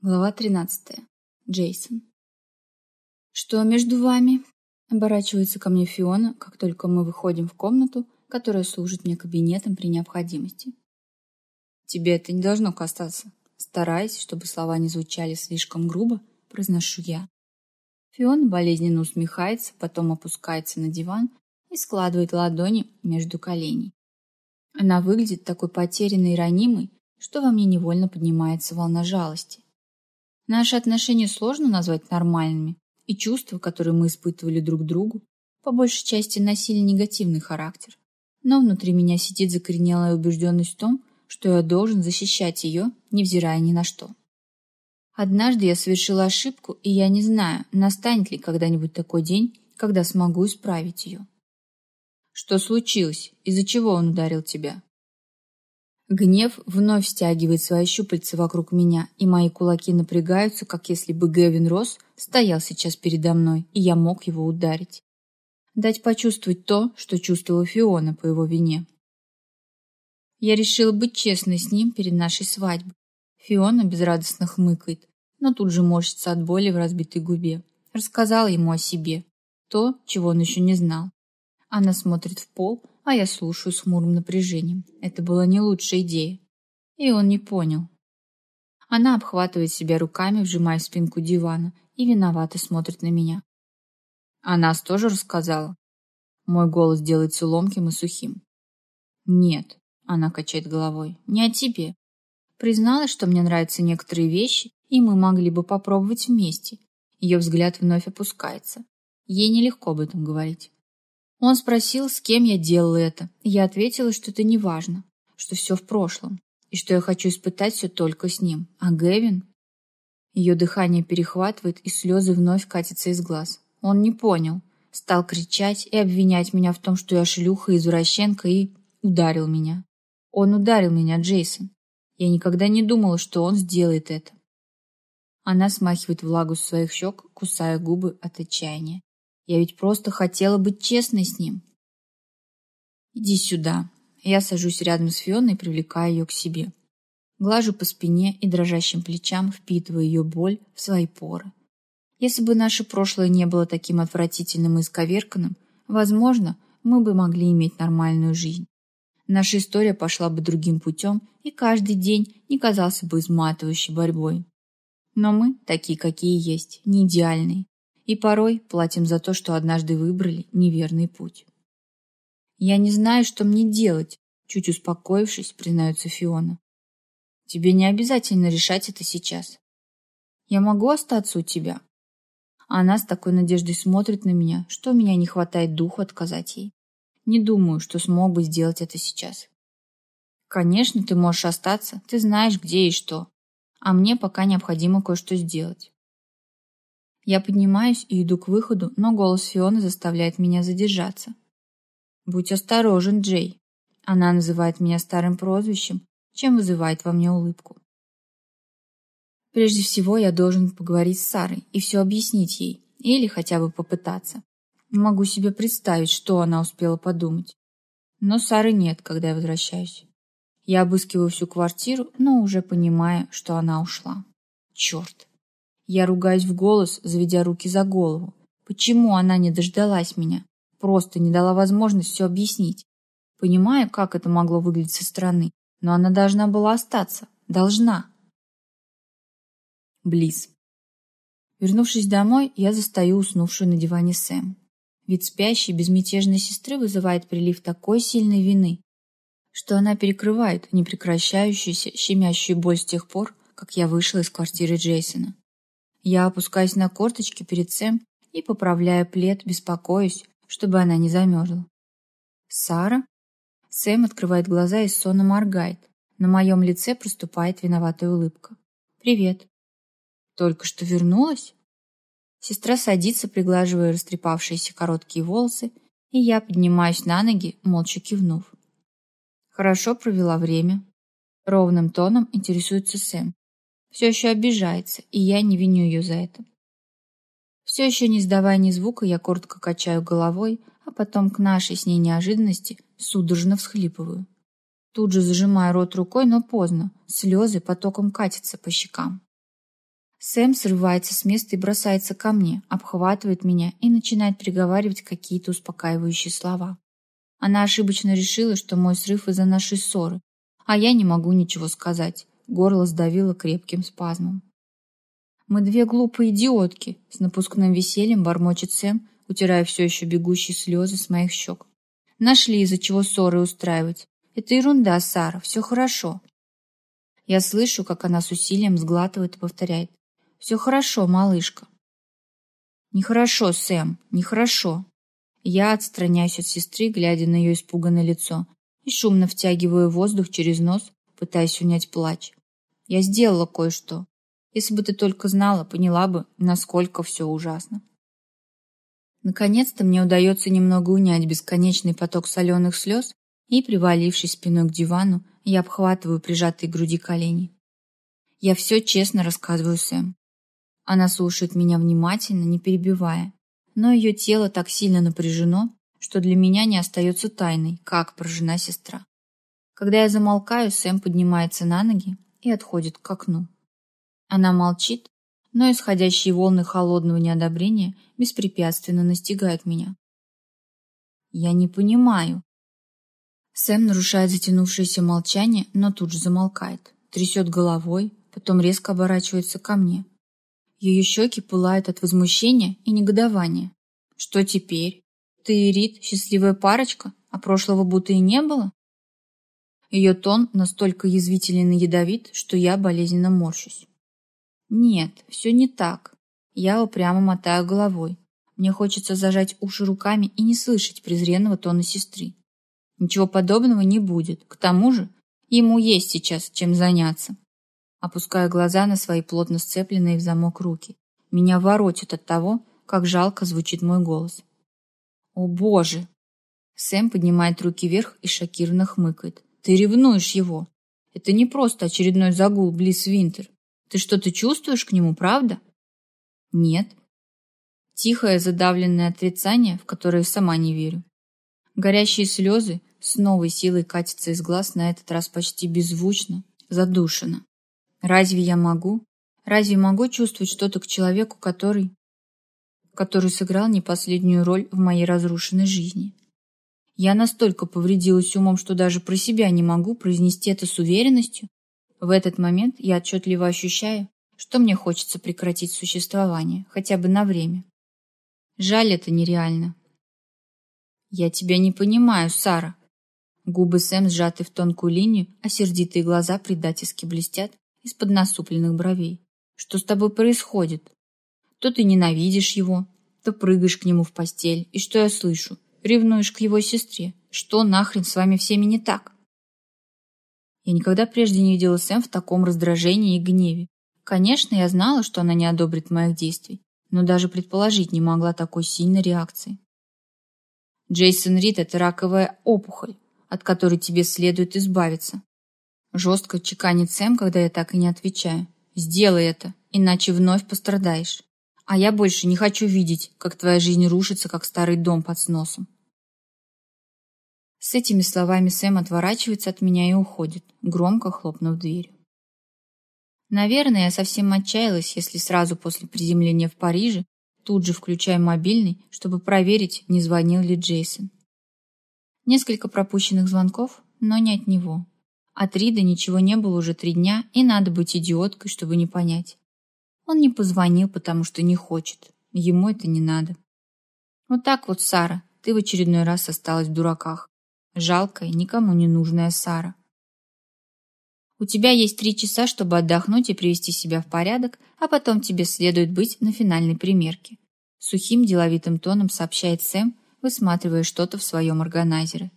Глава 13. Джейсон. «Что между вами?» — оборачивается ко мне Фиона, как только мы выходим в комнату, которая служит мне кабинетом при необходимости. «Тебе это не должно касаться». Стараясь, чтобы слова не звучали слишком грубо, произношу я. Фиона болезненно усмехается, потом опускается на диван и складывает ладони между коленей. Она выглядит такой потерянной и ранимой, что во мне невольно поднимается волна жалости. Наши отношения сложно назвать нормальными, и чувства, которые мы испытывали друг другу, по большей части носили негативный характер. Но внутри меня сидит закоренелая убежденность в том, что я должен защищать ее, невзирая ни на что. Однажды я совершила ошибку, и я не знаю, настанет ли когда-нибудь такой день, когда смогу исправить ее. Что случилось? Из-за чего он ударил тебя? Гнев вновь стягивает свои щупальца вокруг меня, и мои кулаки напрягаются, как если бы Гэвин Росс стоял сейчас передо мной, и я мог его ударить. Дать почувствовать то, что чувствовала Фиона по его вине. Я решила быть честной с ним перед нашей свадьбой. Фиона безрадостно хмыкает, но тут же морщится от боли в разбитой губе. Рассказала ему о себе. То, чего он еще не знал. Она смотрит в пол, а я слушаю с хмурым напряжением. Это была не лучшая идея. И он не понял. Она обхватывает себя руками, вжимая в спинку дивана, и виновато смотрит на меня. А нас тоже рассказала? Мой голос делается ломким и сухим. Нет, она качает головой, не о тебе. Призналась, что мне нравятся некоторые вещи, и мы могли бы попробовать вместе. Ее взгляд вновь опускается. Ей нелегко об этом говорить. Он спросил, с кем я делала это. Я ответила, что это не важно, что все в прошлом, и что я хочу испытать все только с ним. А Гэвин? Ее дыхание перехватывает, и слезы вновь катятся из глаз. Он не понял. Стал кричать и обвинять меня в том, что я шлюха, извращенка, и ударил меня. Он ударил меня, Джейсон. Я никогда не думала, что он сделает это. Она смахивает влагу с своих щек, кусая губы от отчаяния. Я ведь просто хотела быть честной с ним. Иди сюда. Я сажусь рядом с Фионой привлекаю ее к себе. Глажу по спине и дрожащим плечам, впитывая ее боль в свои поры. Если бы наше прошлое не было таким отвратительным и исковерканным, возможно, мы бы могли иметь нормальную жизнь. Наша история пошла бы другим путем, и каждый день не казался бы изматывающей борьбой. Но мы, такие какие есть, не идеальные, и порой платим за то, что однажды выбрали неверный путь. «Я не знаю, что мне делать», — чуть успокоившись, признается Фиона. «Тебе не обязательно решать это сейчас. Я могу остаться у тебя?» она с такой надеждой смотрит на меня, что у меня не хватает духу отказать ей. Не думаю, что смог бы сделать это сейчас. Конечно, ты можешь остаться, ты знаешь, где и что. А мне пока необходимо кое-что сделать. Я поднимаюсь и иду к выходу, но голос Фионы заставляет меня задержаться. «Будь осторожен, Джей». Она называет меня старым прозвищем, чем вызывает во мне улыбку. Прежде всего, я должен поговорить с Сарой и все объяснить ей, или хотя бы попытаться. Могу себе представить, что она успела подумать. Но Сары нет, когда я возвращаюсь. Я обыскиваю всю квартиру, но уже понимаю, что она ушла. Черт. Я ругаюсь в голос, заведя руки за голову. Почему она не дождалась меня? Просто не дала возможность все объяснить. Понимаю, как это могло выглядеть со стороны, но она должна была остаться. Должна. Близ. Вернувшись домой, я застаю уснувшую на диване Сэм. Вид спящей, безмятежной сестры вызывает прилив такой сильной вины, что она перекрывает непрекращающуюся, щемящую боль с тех пор, как я вышла из квартиры Джейсона. Я опускаюсь на корточки перед Сэм и поправляю плед, беспокоюсь, чтобы она не замерзла. «Сара?» Сэм открывает глаза и сонно моргает. На моем лице проступает виноватая улыбка. «Привет». «Только что вернулась?» Сестра садится, приглаживая растрепавшиеся короткие волосы, и я поднимаюсь на ноги, молча кивнув. Хорошо провела время. Ровным тоном интересуется Сэм все еще обижается, и я не виню ее за это. Все еще не сдавая ни звука, я коротко качаю головой, а потом к нашей с ней неожиданности судорожно всхлипываю. Тут же зажимаю рот рукой, но поздно, слезы потоком катятся по щекам. Сэм срывается с места и бросается ко мне, обхватывает меня и начинает приговаривать какие-то успокаивающие слова. Она ошибочно решила, что мой срыв из-за нашей ссоры, а я не могу ничего сказать. Горло сдавило крепким спазмом. «Мы две глупые идиотки», — с напускным весельем бормочет Сэм, утирая все еще бегущие слезы с моих щек. «Нашли, из-за чего ссоры устраивать. Это ерунда, Сара, все хорошо». Я слышу, как она с усилием сглатывает и повторяет. «Все хорошо, малышка». «Нехорошо, Сэм, нехорошо». Я отстраняюсь от сестры, глядя на ее испуганное лицо, и шумно втягиваю воздух через нос, пытаясь унять плач. Я сделала кое-что. Если бы ты только знала, поняла бы, насколько все ужасно. Наконец-то мне удается немного унять бесконечный поток соленых слез, и, привалившись спиной к дивану, я обхватываю прижатые к груди колени. Я все честно рассказываю Сэм. Она слушает меня внимательно, не перебивая, но ее тело так сильно напряжено, что для меня не остается тайной, как поражена сестра. Когда я замолкаю, Сэм поднимается на ноги и отходит к окну. Она молчит, но исходящие волны холодного неодобрения беспрепятственно настигают меня. Я не понимаю. Сэм нарушает затянувшееся молчание, но тут же замолкает, трясет головой, потом резко оборачивается ко мне. Ее щеки пылают от возмущения и негодования. Что теперь? Ты и Рит счастливая парочка, а прошлого будто и не было? Ее тон настолько язвителен и ядовит, что я болезненно морщусь. Нет, все не так. Я упрямо мотаю головой. Мне хочется зажать уши руками и не слышать презренного тона сестры. Ничего подобного не будет. К тому же, ему есть сейчас чем заняться. Опускаю глаза на свои плотно сцепленные в замок руки. Меня воротит от того, как жалко звучит мой голос. «О, Боже!» Сэм поднимает руки вверх и шокированно хмыкает. «Ты ревнуешь его. Это не просто очередной загул Близ Винтер. Ты что-то чувствуешь к нему, правда? Нет. Тихое задавленное отрицание, в которое сама не верю. Горящие слезы с новой силой катятся из глаз на этот раз почти беззвучно, задушенно. Разве я могу? Разве могу чувствовать что-то к человеку, который... который сыграл не последнюю роль в моей разрушенной жизни? Я настолько повредилась умом, что даже про себя не могу произнести это с уверенностью, в этот момент я отчетливо ощущаю, что мне хочется прекратить существование, хотя бы на время. Жаль, это нереально. Я тебя не понимаю, Сара. Губы Сэм сжаты в тонкую линию, а сердитые глаза предательски блестят из-под насупленных бровей. Что с тобой происходит? То ты ненавидишь его, то прыгаешь к нему в постель. И что я слышу? Ревнуешь к его сестре. Что нахрен с вами всеми не так? Я никогда прежде не видела Сэм в таком раздражении и гневе. Конечно, я знала, что она не одобрит моих действий, но даже предположить не могла такой сильной реакции. Джейсон Рид – это раковая опухоль, от которой тебе следует избавиться. Жестко чеканит Сэм, когда я так и не отвечаю. Сделай это, иначе вновь пострадаешь. А я больше не хочу видеть, как твоя жизнь рушится, как старый дом под сносом. С этими словами Сэм отворачивается от меня и уходит, громко хлопнув дверью. Наверное, я совсем отчаялась, если сразу после приземления в Париже тут же включаю мобильный, чтобы проверить, не звонил ли Джейсон. Несколько пропущенных звонков, но не от него. От Рида ничего не было уже три дня, и надо быть идиоткой, чтобы не понять. Он не позвонил, потому что не хочет. Ему это не надо. Вот так вот, Сара, ты в очередной раз осталась в дураках. Жалкая, никому не нужная Сара. У тебя есть три часа, чтобы отдохнуть и привести себя в порядок, а потом тебе следует быть на финальной примерке. Сухим деловитым тоном сообщает Сэм, высматривая что-то в своем органайзере.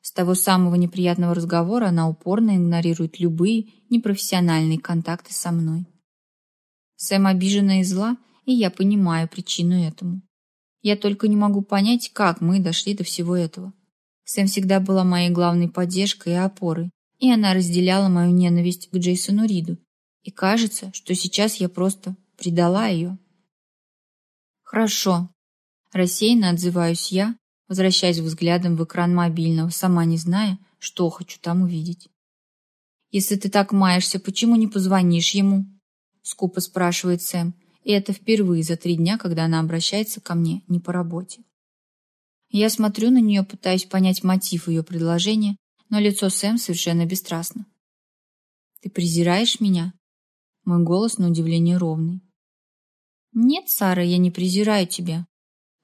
С того самого неприятного разговора она упорно игнорирует любые непрофессиональные контакты со мной. Сэм обижена и зла, и я понимаю причину этому. Я только не могу понять, как мы дошли до всего этого. Сэм всегда была моей главной поддержкой и опорой, и она разделяла мою ненависть к Джейсону Риду. И кажется, что сейчас я просто предала ее. Хорошо. Рассеянно отзываюсь я, возвращаясь взглядом в экран мобильного, сама не зная, что хочу там увидеть. Если ты так маешься, почему не позвонишь ему? Скупо спрашивает Сэм, и это впервые за три дня, когда она обращается ко мне не по работе. Я смотрю на нее, пытаясь понять мотив ее предложения, но лицо Сэм совершенно бесстрастно. «Ты презираешь меня?» Мой голос на удивление ровный. «Нет, Сара, я не презираю тебя».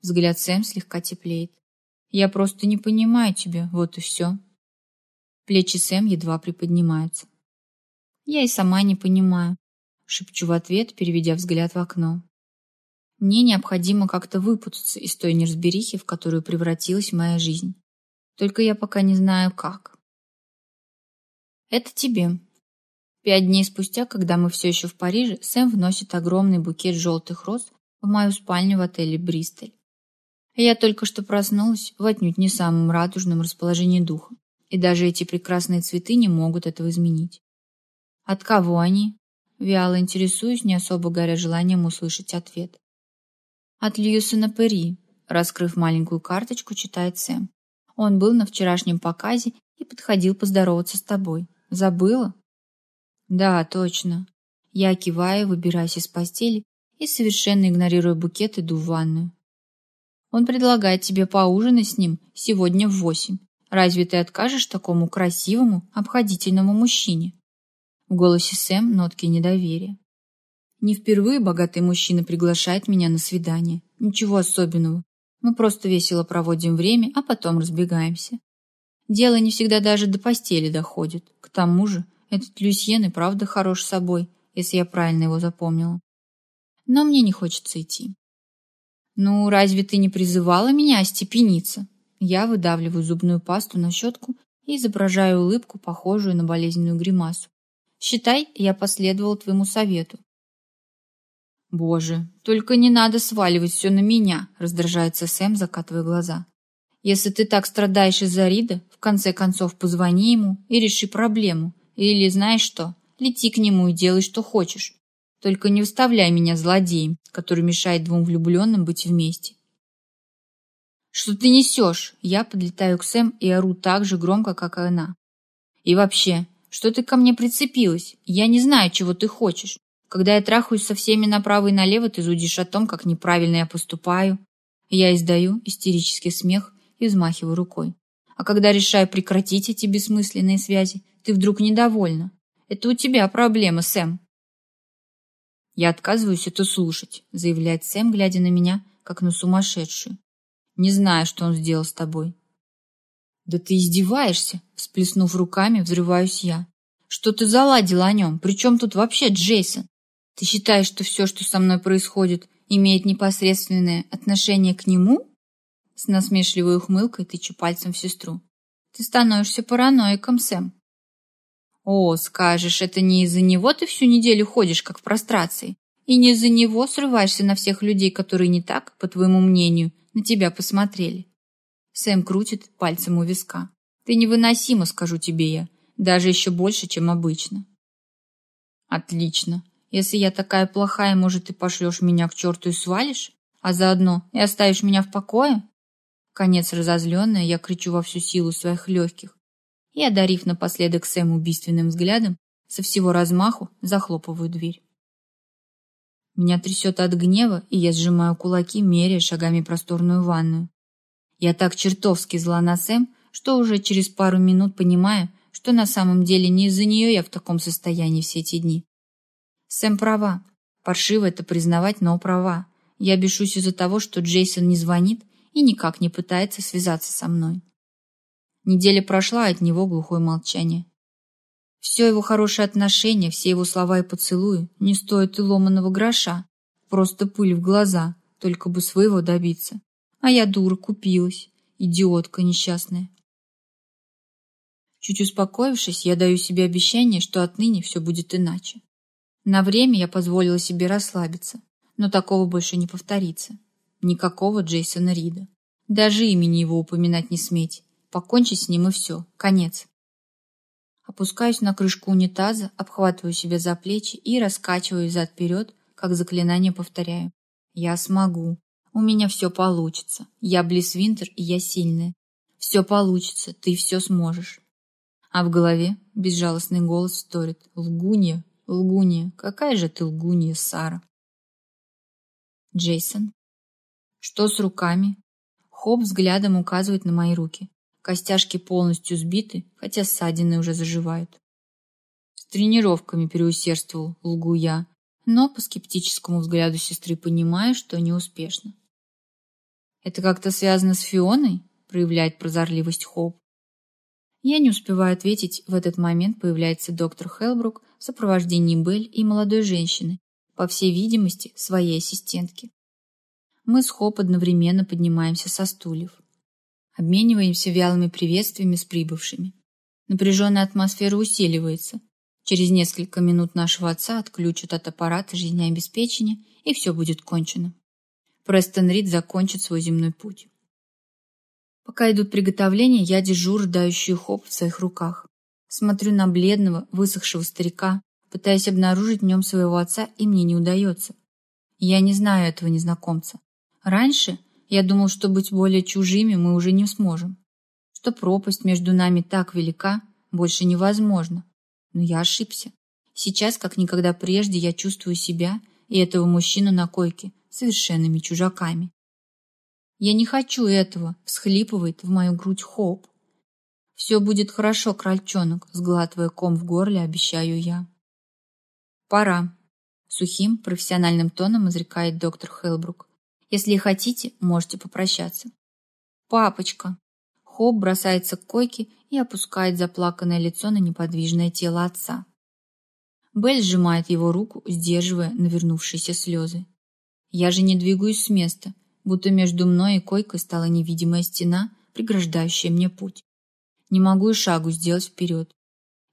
Взгляд Сэм слегка теплеет. «Я просто не понимаю тебя, вот и все». Плечи Сэм едва приподнимаются. «Я и сама не понимаю», — шепчу в ответ, переведя взгляд в окно. Мне необходимо как-то выпутаться из той неразберихи, в которую превратилась моя жизнь. Только я пока не знаю, как. Это тебе. Пять дней спустя, когда мы все еще в Париже, Сэм вносит огромный букет желтых роз в мою спальню в отеле «Бристоль». Я только что проснулась в отнюдь не самом радужном расположении духа, и даже эти прекрасные цветы не могут этого изменить. От кого они? Вяло интересуюсь, не особо горя желанием услышать ответ. От Льюсона Перри, раскрыв маленькую карточку, читает Сэм. Он был на вчерашнем показе и подходил поздороваться с тобой. Забыла? Да, точно. Я киваю, выбираясь из постели и, совершенно игнорируя букет, иду в ванную. Он предлагает тебе поужинать с ним сегодня в восемь. Разве ты откажешь такому красивому, обходительному мужчине? В голосе Сэм нотки недоверия. Не впервые богатый мужчина приглашает меня на свидание. Ничего особенного. Мы просто весело проводим время, а потом разбегаемся. Дело не всегда даже до постели доходит. К тому же, этот Люсьен и правда хорош собой, если я правильно его запомнила. Но мне не хочется идти. «Ну, разве ты не призывала меня остепениться?» Я выдавливаю зубную пасту на щетку и изображаю улыбку, похожую на болезненную гримасу. «Считай, я последовал твоему совету. «Боже, только не надо сваливать все на меня», — раздражается Сэм, закатывая глаза. «Если ты так страдаешь из-за Рида, в конце концов позвони ему и реши проблему. Или, знаешь что, лети к нему и делай, что хочешь. Только не вставляй меня злодеем, который мешает двум влюбленным быть вместе». «Что ты несешь?» Я подлетаю к Сэм и ору так же громко, как и она. «И вообще, что ты ко мне прицепилась? Я не знаю, чего ты хочешь. Когда я трахаюсь со всеми направо и налево, ты зудишь о том, как неправильно я поступаю. Я издаю истерический смех и взмахиваю рукой. А когда решаю прекратить эти бессмысленные связи, ты вдруг недовольна. Это у тебя проблема, Сэм. Я отказываюсь это слушать, заявляет Сэм, глядя на меня, как на сумасшедшую. Не знаю, что он сделал с тобой. Да ты издеваешься, всплеснув руками, взрываюсь я. Что ты заладила о нем? Причем тут вообще Джейсон? Ты считаешь, что все, что со мной происходит, имеет непосредственное отношение к нему? С насмешливой ухмылкой тычу пальцем в сестру. Ты становишься параноиком, Сэм. О, скажешь, это не из-за него ты всю неделю ходишь, как в прострации, и не из-за него срываешься на всех людей, которые не так, по твоему мнению, на тебя посмотрели. Сэм крутит пальцем у виска. Ты невыносима, скажу тебе я, даже еще больше, чем обычно. Отлично. Если я такая плохая, может, ты пошлешь меня к черту и свалишь? А заодно и оставишь меня в покое? Конец разозленная, я кричу во всю силу своих легких и, одарив напоследок Сэм убийственным взглядом, со всего размаху захлопываю дверь. Меня трясет от гнева, и я сжимаю кулаки, меряя шагами просторную ванную. Я так чертовски зла на Сэм, что уже через пару минут понимаю, что на самом деле не из-за нее я в таком состоянии все эти дни. Сэм права. Паршиво это признавать, но права. Я бешусь из-за того, что Джейсон не звонит и никак не пытается связаться со мной. Неделя прошла, а от него глухое молчание. Все его хорошие отношения, все его слова и поцелуи не стоят и ломаного гроша. Просто пыль в глаза, только бы своего добиться. А я дура, купилась. Идиотка несчастная. Чуть успокоившись, я даю себе обещание, что отныне все будет иначе. На время я позволила себе расслабиться, но такого больше не повторится. Никакого Джейсона Рида. Даже имени его упоминать не сметь. Покончить с ним и все. Конец. Опускаюсь на крышку унитаза, обхватываю себя за плечи и раскачиваю взад-вперед, как заклинание повторяю. Я смогу. У меня все получится. Я Близ Винтер, и я сильная. Все получится, ты все сможешь. А в голове безжалостный голос вторит. Лгунья, Лгунья, какая же ты лгунья, Сара. Джейсон. Что с руками? Хоп взглядом указывает на мои руки. Костяшки полностью сбиты, хотя ссадины уже заживают. С тренировками переусердствовал, лгу я, но по скептическому взгляду сестры понимаю, что неуспешно. Это как-то связано с Фионой? Проявляет прозорливость Хоп. Я не успеваю ответить, в этот момент появляется доктор Хелбрук в сопровождении Белль и молодой женщины, по всей видимости, своей ассистентки. Мы с Хоп одновременно поднимаемся со стульев. Обмениваемся вялыми приветствиями с прибывшими. Напряженная атмосфера усиливается. Через несколько минут нашего отца отключат от аппарата жизнеобеспечения, и все будет кончено. Престон Рид закончит свой земной путь. Пока идут приготовления, я держу рыдающую хоп в своих руках. Смотрю на бледного, высохшего старика, пытаясь обнаружить в нем своего отца, и мне не удается. Я не знаю этого незнакомца. Раньше я думал, что быть более чужими мы уже не сможем, что пропасть между нами так велика, больше невозможно. Но я ошибся. Сейчас, как никогда прежде, я чувствую себя и этого мужчину на койке совершенными чужаками. «Я не хочу этого», — всхлипывает в мою грудь Хоуп. «Все будет хорошо, крольчонок», — сглатывая ком в горле, обещаю я. «Пора», — сухим, профессиональным тоном изрекает доктор Хелбрук. Если хотите, можете попрощаться. Папочка. Хоп бросается к койке и опускает заплаканное лицо на неподвижное тело отца. Белль сжимает его руку, сдерживая навернувшиеся слезы. Я же не двигаюсь с места, будто между мной и койкой стала невидимая стена, преграждающая мне путь. Не могу и шагу сделать вперед.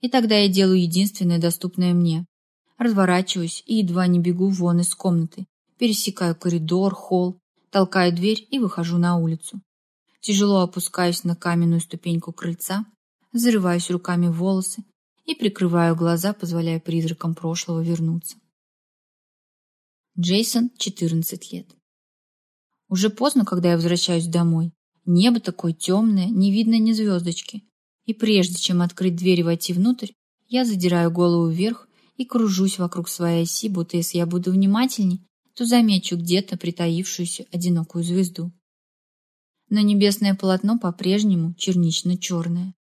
И тогда я делаю единственное доступное мне. Разворачиваюсь и едва не бегу вон из комнаты, пересекаю коридор, холл, толкаю дверь и выхожу на улицу. Тяжело опускаюсь на каменную ступеньку крыльца, зарываюсь руками в волосы и прикрываю глаза, позволяя призракам прошлого вернуться. Джейсон, 14 лет. Уже поздно, когда я возвращаюсь домой. Небо такое темное, не видно ни звездочки. И прежде чем открыть дверь и войти внутрь, я задираю голову вверх и кружусь вокруг своей оси, будто если я буду внимательней, то замечу где-то притаившуюся одинокую звезду. Но небесное полотно по-прежнему чернично-черное.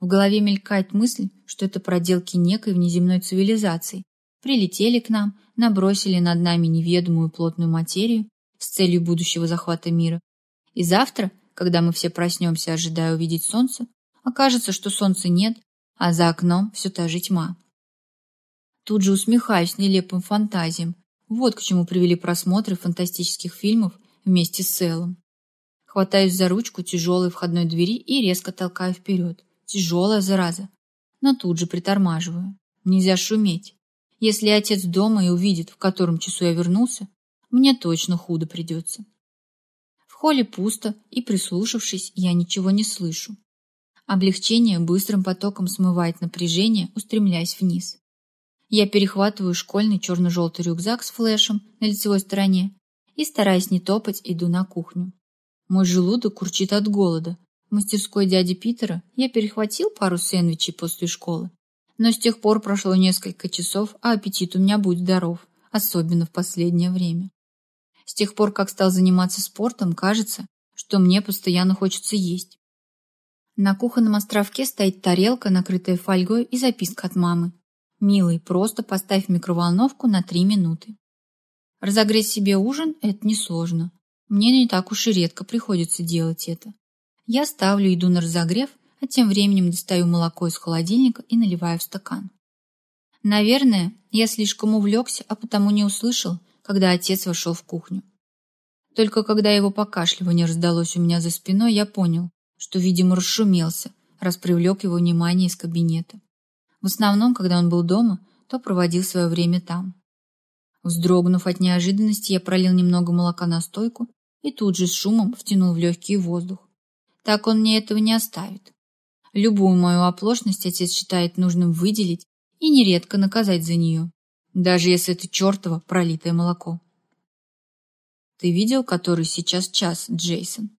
В голове мелькает мысль, что это проделки некой внеземной цивилизации. Прилетели к нам, набросили над нами неведомую плотную материю с целью будущего захвата мира. И завтра, когда мы все проснемся, ожидая увидеть солнце, окажется, что солнца нет, а за окном все та же тьма. Тут же усмехаюсь нелепым фантазиям, вот к чему привели просмотры фантастических фильмов вместе с Селом. Хватаюсь за ручку тяжелой входной двери и резко толкаю вперед. Тяжелая зараза. Но тут же притормаживаю. Нельзя шуметь. Если отец дома и увидит, в котором часу я вернулся, мне точно худо придется. В холле пусто, и, прислушавшись, я ничего не слышу. Облегчение быстрым потоком смывает напряжение, устремляясь вниз. Я перехватываю школьный черно-желтый рюкзак с флешем на лицевой стороне и, стараясь не топать, иду на кухню. Мой желудок курчит от голода. В мастерской дяди Питера я перехватил пару сэндвичей после школы. Но с тех пор прошло несколько часов, а аппетит у меня будет здоров, особенно в последнее время. С тех пор, как стал заниматься спортом, кажется, что мне постоянно хочется есть. На кухонном островке стоит тарелка, накрытая фольгой, и записка от мамы. «Милый, просто поставь микроволновку на три минуты». Разогреть себе ужин – это несложно. Мне не так уж и редко приходится делать это. Я ставлю еду на разогрев, а тем временем достаю молоко из холодильника и наливаю в стакан. Наверное, я слишком увлекся, а потому не услышал, когда отец вошел в кухню. Только когда его покашливание раздалось у меня за спиной, я понял, что, видимо, расшумелся, раз привлек его внимание из кабинета. В основном, когда он был дома, то проводил свое время там. Вздрогнув от неожиданности, я пролил немного молока на стойку и тут же с шумом втянул в легкий воздух. Так он мне этого не оставит. Любую мою оплошность отец считает нужным выделить и нередко наказать за нее, даже если это чертово пролитое молоко. Ты видел, который сейчас час, Джейсон?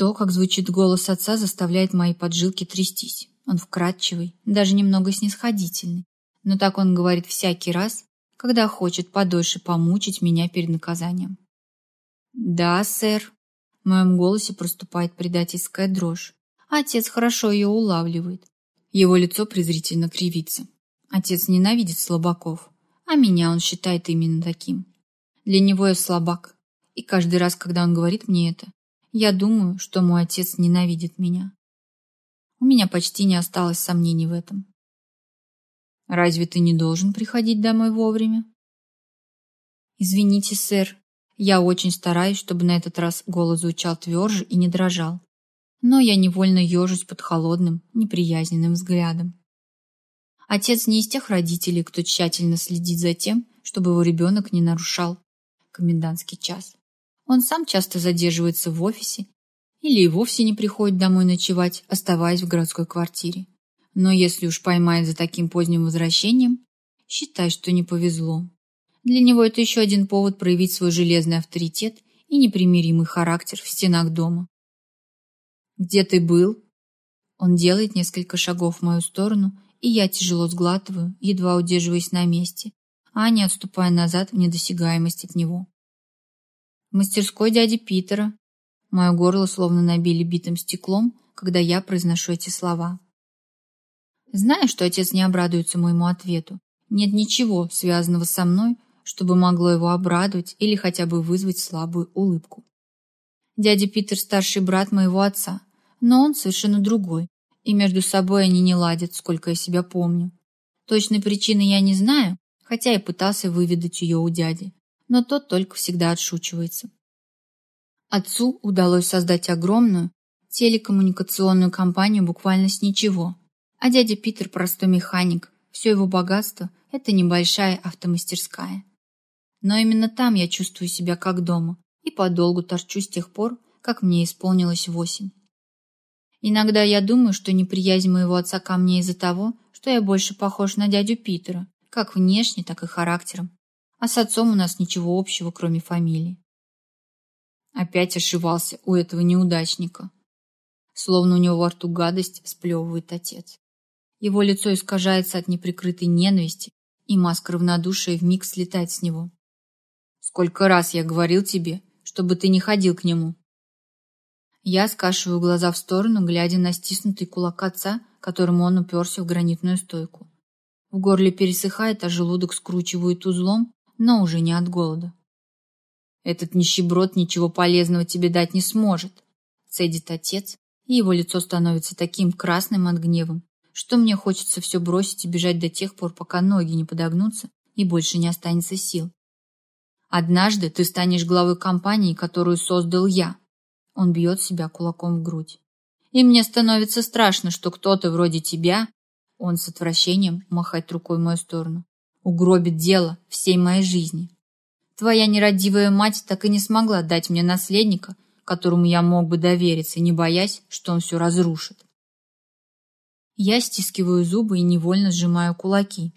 То, как звучит голос отца, заставляет мои поджилки трястись. Он вкрадчивый, даже немного снисходительный, Но так он говорит всякий раз, когда хочет подольше помучить меня перед наказанием. «Да, сэр». В моем голосе проступает предательская дрожь. Отец хорошо ее улавливает. Его лицо презрительно кривится. Отец ненавидит слабаков, а меня он считает именно таким. Для него я слабак. И каждый раз, когда он говорит мне это, я думаю, что мой отец ненавидит меня. У меня почти не осталось сомнений в этом. Разве ты не должен приходить домой вовремя? Извините, сэр, я очень стараюсь, чтобы на этот раз голос звучал тверже и не дрожал. Но я невольно ежусь под холодным, неприязненным взглядом. Отец не из тех родителей, кто тщательно следит за тем, чтобы его ребенок не нарушал комендантский час. Он сам часто задерживается в офисе или и вовсе не приходит домой ночевать, оставаясь в городской квартире. Но если уж поймает за таким поздним возвращением, считай, что не повезло. Для него это еще один повод проявить свой железный авторитет и непримиримый характер в стенах дома. «Где ты был?» Он делает несколько шагов в мою сторону, и я тяжело сглатываю, едва удерживаясь на месте, а не отступая назад в недосягаемость от него. Мастерской дяди Питера. Мое горло словно набили битым стеклом, когда я произношу эти слова. Знаю, что отец не обрадуется моему ответу. Нет ничего, связанного со мной, чтобы могло его обрадовать или хотя бы вызвать слабую улыбку. Дядя Питер – старший брат моего отца, но он совершенно другой, и между собой они не ладят, сколько я себя помню. Точной причины я не знаю, хотя и пытался выведать ее у дяди, но тот только всегда отшучивается. Отцу удалось создать огромную телекоммуникационную компанию буквально с ничего – а дядя Питер простой механик. Все его богатство – это небольшая автомастерская. Но именно там я чувствую себя как дома и подолгу торчу с тех пор, как мне исполнилось восемь. Иногда я думаю, что неприязнь моего отца ко мне из-за того, что я больше похож на дядю Питера, как внешне, так и характером. А с отцом у нас ничего общего, кроме фамилии. Опять ошивался у этого неудачника. Словно у него во рту гадость сплевывает отец. Его лицо искажается от неприкрытой ненависти, и маска равнодушия вмиг слетает с него. «Сколько раз я говорил тебе, чтобы ты не ходил к нему!» Я скашиваю глаза в сторону, глядя на стиснутый кулак отца, которым он уперся в гранитную стойку. В горле пересыхает, а желудок скручивает узлом, но уже не от голода. «Этот нищеброд ничего полезного тебе дать не сможет», — цедит отец, и его лицо становится таким красным от гневом, что мне хочется все бросить и бежать до тех пор, пока ноги не подогнутся и больше не останется сил. Однажды ты станешь главой компании, которую создал я. Он бьет себя кулаком в грудь. И мне становится страшно, что кто-то вроде тебя, он с отвращением махает рукой в мою сторону, угробит дело всей моей жизни. Твоя нерадивая мать так и не смогла дать мне наследника, которому я мог бы довериться, не боясь, что он все разрушит. Я стискиваю зубы и невольно сжимаю кулаки.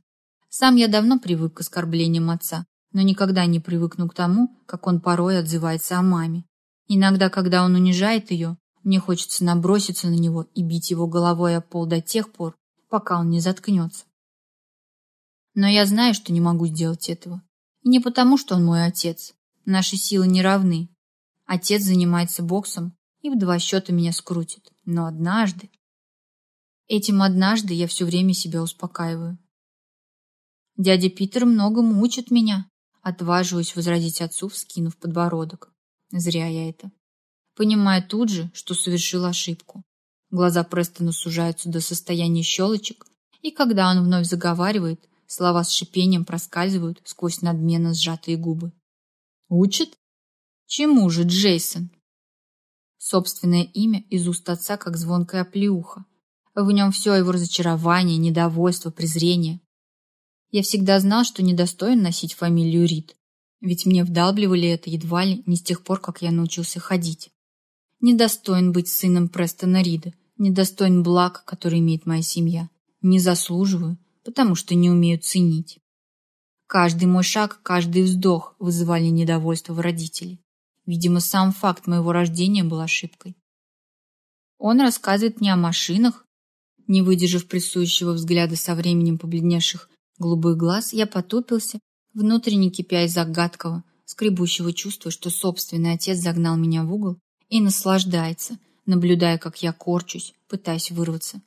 Сам я давно привык к оскорблениям отца, но никогда не привыкну к тому, как он порой отзывается о маме. Иногда, когда он унижает ее, мне хочется наброситься на него и бить его головой о пол до тех пор, пока он не заткнется. Но я знаю, что не могу сделать этого. И не потому, что он мой отец. Наши силы не равны. Отец занимается боксом и в два счета меня скрутит. Но однажды... Этим однажды я все время себя успокаиваю. Дядя Питер много мучит меня, отваживаюсь возразить отцу, вскинув подбородок. Зря я это. Понимая тут же, что совершил ошибку. Глаза Престона сужаются до состояния щелочек, и когда он вновь заговаривает, слова с шипением проскальзывают сквозь надменно сжатые губы. «Учит? Чему же, Джейсон?» Собственное имя из уст отца, как звонкая плеуха. В нем все его разочарование, недовольство, презрение. Я всегда знал, что недостоин носить фамилию Рид, ведь мне вдалбливали это едва ли не с тех пор, как я научился ходить. Недостоин быть сыном Престона Рида, недостоин благ, который имеет моя семья. Не заслуживаю, потому что не умею ценить. Каждый мой шаг, каждый вздох вызывали недовольство в родителей. Видимо, сам факт моего рождения был ошибкой. Он рассказывает мне о машинах, не выдержав прессующего взгляда со временем побледневших голубых глаз, я потупился, внутренне кипя из загадкого, скребущего чувства, что собственный отец загнал меня в угол и наслаждается, наблюдая, как я корчусь, пытаясь вырваться.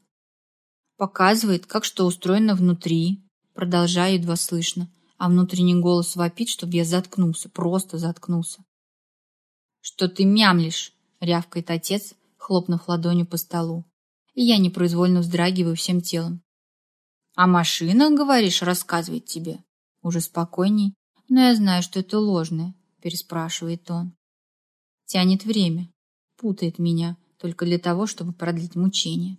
Показывает, как что устроено внутри, продолжая едва слышно, а внутренний голос вопит, чтобы я заткнулся, просто заткнулся. «Что ты мямлишь?» — рявкает отец, хлопнув ладонью по столу. И я непроизвольно вздрагиваю всем телом. «А машина, говоришь, рассказывает тебе?» Уже спокойней, но я знаю, что это ложное, переспрашивает он. Тянет время, путает меня, только для того, чтобы продлить мучение.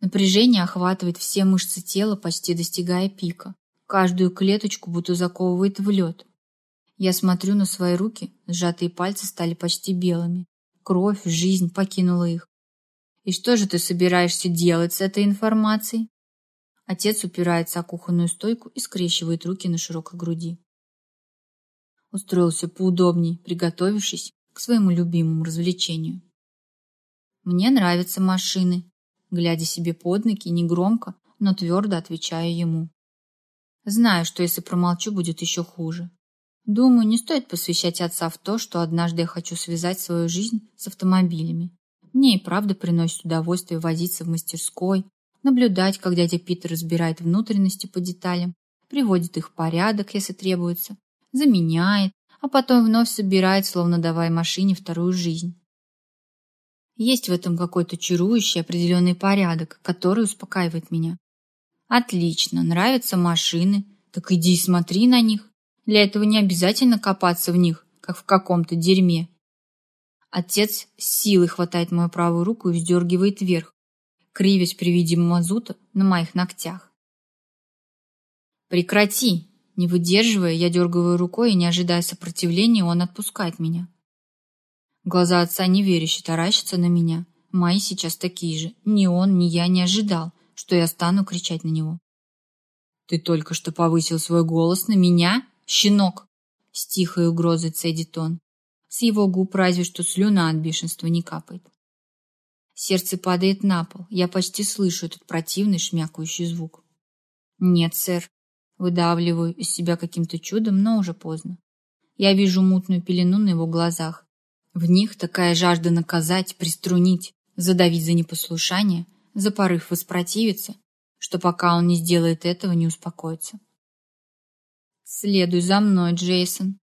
Напряжение охватывает все мышцы тела, почти достигая пика. Каждую клеточку будто заковывает в лед. Я смотрю на свои руки, сжатые пальцы стали почти белыми. Кровь, жизнь покинула их. И что же ты собираешься делать с этой информацией? Отец упирается о кухонную стойку и скрещивает руки на широкой груди. Устроился поудобней, приготовившись к своему любимому развлечению. Мне нравятся машины. Глядя себе под ноги, негромко, но твердо отвечаю ему. Знаю, что если промолчу, будет еще хуже. Думаю, не стоит посвящать отца в то, что однажды я хочу связать свою жизнь с автомобилями. Мне и правда приносит удовольствие возиться в мастерской, наблюдать, как дядя Питер разбирает внутренности по деталям, приводит их в порядок, если требуется, заменяет, а потом вновь собирает, словно давая машине вторую жизнь. Есть в этом какой-то чарующий определенный порядок, который успокаивает меня. Отлично, нравятся машины, так иди и смотри на них. Для этого не обязательно копаться в них, как в каком-то дерьме. Отец с силой хватает мою правую руку и вздергивает вверх, кривясь при виде мазута на моих ногтях. «Прекрати!» Не выдерживая, я дергаю рукой и, не ожидая сопротивления, он отпускает меня. Глаза отца неверяще таращатся на меня. Мои сейчас такие же. Ни он, ни я не ожидал, что я стану кричать на него. «Ты только что повысил свой голос на меня?» «Щенок!» — с тихой угрозой цедит он. С его губ разве что слюна от бешенства не капает. Сердце падает на пол. Я почти слышу этот противный шмякающий звук. «Нет, сэр». Выдавливаю из себя каким-то чудом, но уже поздно. Я вижу мутную пелену на его глазах. В них такая жажда наказать, приструнить, задавить за непослушание, за порыв воспротивиться, что пока он не сделает этого, не успокоится. «Следуй за мной, Джейсон!»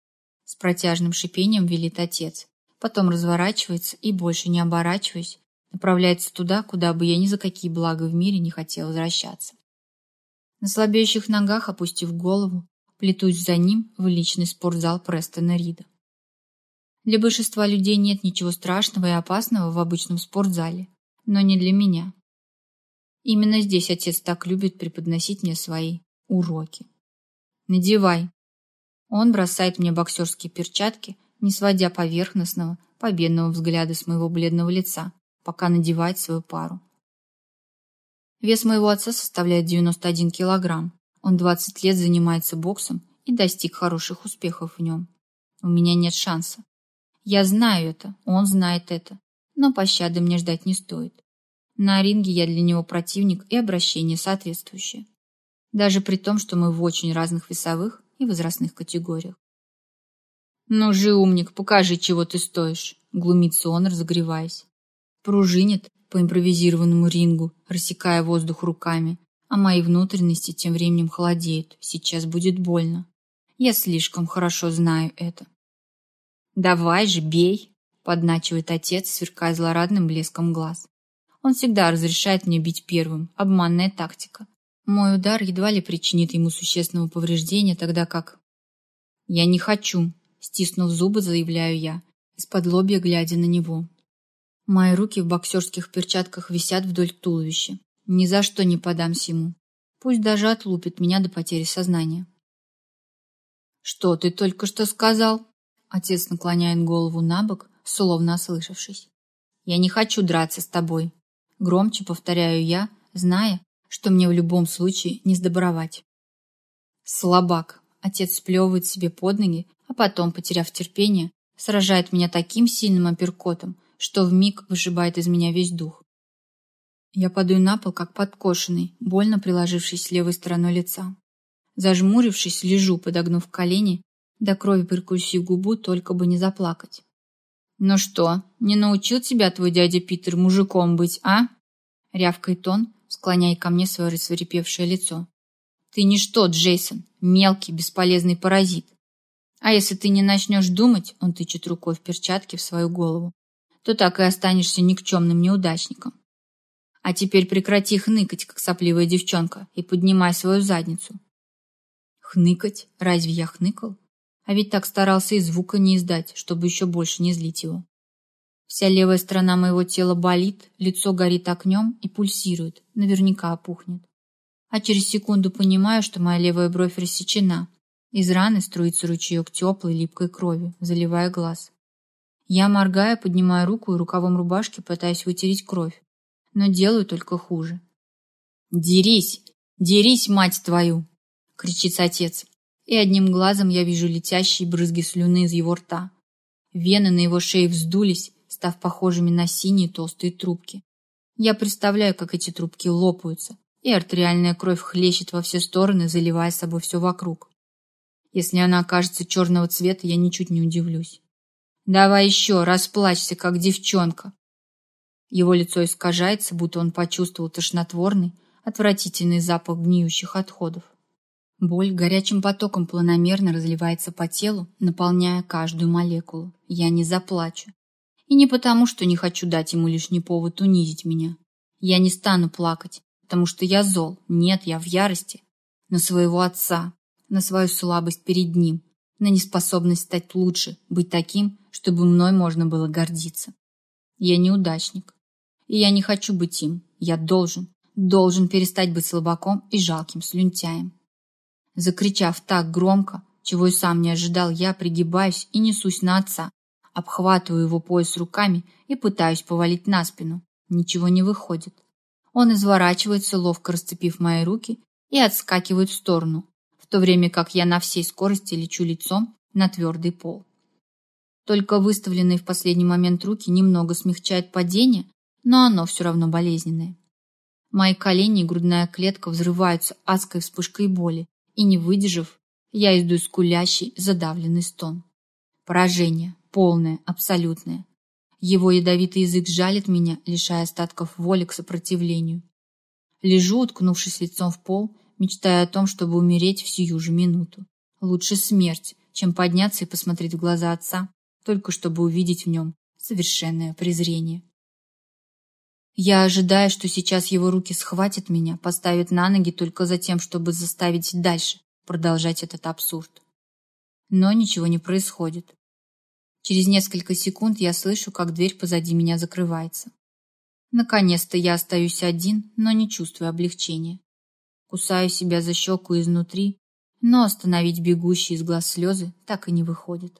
С протяжным шипением велит отец. Потом разворачивается и, больше не оборачиваясь, направляется туда, куда бы я ни за какие блага в мире не хотел возвращаться. На слабеющих ногах, опустив голову, плетусь за ним в личный спортзал Престона Рида. Для большинства людей нет ничего страшного и опасного в обычном спортзале, но не для меня. Именно здесь отец так любит преподносить мне свои уроки. Надевай. Он бросает мне боксерские перчатки, не сводя поверхностного, победного взгляда с моего бледного лица, пока надевает свою пару. Вес моего отца составляет 91 килограмм. Он 20 лет занимается боксом и достиг хороших успехов в нем. У меня нет шанса. Я знаю это, он знает это, но пощады мне ждать не стоит. На ринге я для него противник и обращение соответствующее даже при том, что мы в очень разных весовых и возрастных категориях. «Ну же, умник, покажи, чего ты стоишь», — глумится он, разогреваясь. Пружинит по импровизированному рингу, рассекая воздух руками, а мои внутренности тем временем холодеют. Сейчас будет больно. Я слишком хорошо знаю это. «Давай же, бей!» — подначивает отец, сверкая злорадным блеском глаз. Он всегда разрешает мне бить первым. Обманная тактика. Мой удар едва ли причинит ему существенного повреждения, тогда как... «Я не хочу», — стиснув зубы, заявляю я, из-под лобья глядя на него. Мои руки в боксерских перчатках висят вдоль туловища. Ни за что не подамся ему. Пусть даже отлупит меня до потери сознания. «Что ты только что сказал?» Отец наклоняет голову на бок, словно ослышавшись. «Я не хочу драться с тобой», — громче повторяю я, зная, что мне в любом случае не сдобровать. Слабак. Отец сплевывает себе под ноги, а потом, потеряв терпение, сражает меня таким сильным апперкотом, что вмиг выжибает из меня весь дух. Я падаю на пол, как подкошенный, больно приложившись левой стороной лица. Зажмурившись, лежу, подогнув колени, до крови прикусив губу, только бы не заплакать. «Ну что, не научил тебя твой дядя Питер мужиком быть, а?» Рявкает он, склоняя ко мне свое рассверепевшее лицо. «Ты ничто, Джейсон, мелкий, бесполезный паразит. А если ты не начнешь думать, он тычет рукой в перчатке в свою голову, то так и останешься никчемным неудачником. А теперь прекрати хныкать, как сопливая девчонка, и поднимай свою задницу. Хныкать? Разве я хныкал? А ведь так старался и звука не издать, чтобы еще больше не злить его. Вся левая сторона моего тела болит, лицо горит огнем и пульсирует, наверняка опухнет. А через секунду понимаю, что моя левая бровь рассечена. Из раны струится ручеек теплой липкой крови, заливая глаз. Я, моргая, поднимаю руку и рукавом рубашки пытаюсь вытереть кровь, но делаю только хуже. «Дерись! Дерись, мать твою!» — кричит отец, и одним глазом я вижу летящие брызги слюны из его рта. Вены на его шее вздулись, став похожими на синие толстые трубки. Я представляю, как эти трубки лопаются, и артериальная кровь хлещет во все стороны, заливая собой все вокруг. Если она окажется черного цвета, я ничуть не удивлюсь. «Давай еще, расплачься, как девчонка!» Его лицо искажается, будто он почувствовал тошнотворный, отвратительный запах гниющих отходов. Боль горячим потоком планомерно разливается по телу, наполняя каждую молекулу. Я не заплачу. И не потому, что не хочу дать ему лишний повод унизить меня. Я не стану плакать, потому что я зол. Нет, я в ярости. На своего отца, на свою слабость перед ним, на неспособность стать лучше, быть таким, чтобы мной можно было гордиться. Я неудачник. И я не хочу быть им. Я должен, должен перестать быть слабаком и жалким слюнтяем. Закричав так громко, чего и сам не ожидал, я пригибаюсь и несусь на отца, обхватываю его пояс руками и пытаюсь повалить на спину. Ничего не выходит. Он изворачивается, ловко расцепив мои руки, и отскакивает в сторону, в то время как я на всей скорости лечу лицом на твердый пол. Только выставленные в последний момент руки немного смягчают падение, но оно все равно болезненное. Мои колени и грудная клетка взрываются адской вспышкой боли, и, не выдержав, я издаю скулящий, задавленный стон. Поражение, полное, абсолютное. Его ядовитый язык жалит меня, лишая остатков воли к сопротивлению. Лежу, уткнувшись лицом в пол, мечтая о том, чтобы умереть в сию же минуту. Лучше смерть, чем подняться и посмотреть в глаза отца, только чтобы увидеть в нем совершенное презрение. Я ожидаю, что сейчас его руки схватят меня, поставят на ноги только за тем, чтобы заставить дальше продолжать этот абсурд. Но ничего не происходит. Через несколько секунд я слышу, как дверь позади меня закрывается. Наконец-то я остаюсь один, но не чувствую облегчения. Кусаю себя за щеку изнутри, но остановить бегущие из глаз слезы так и не выходит.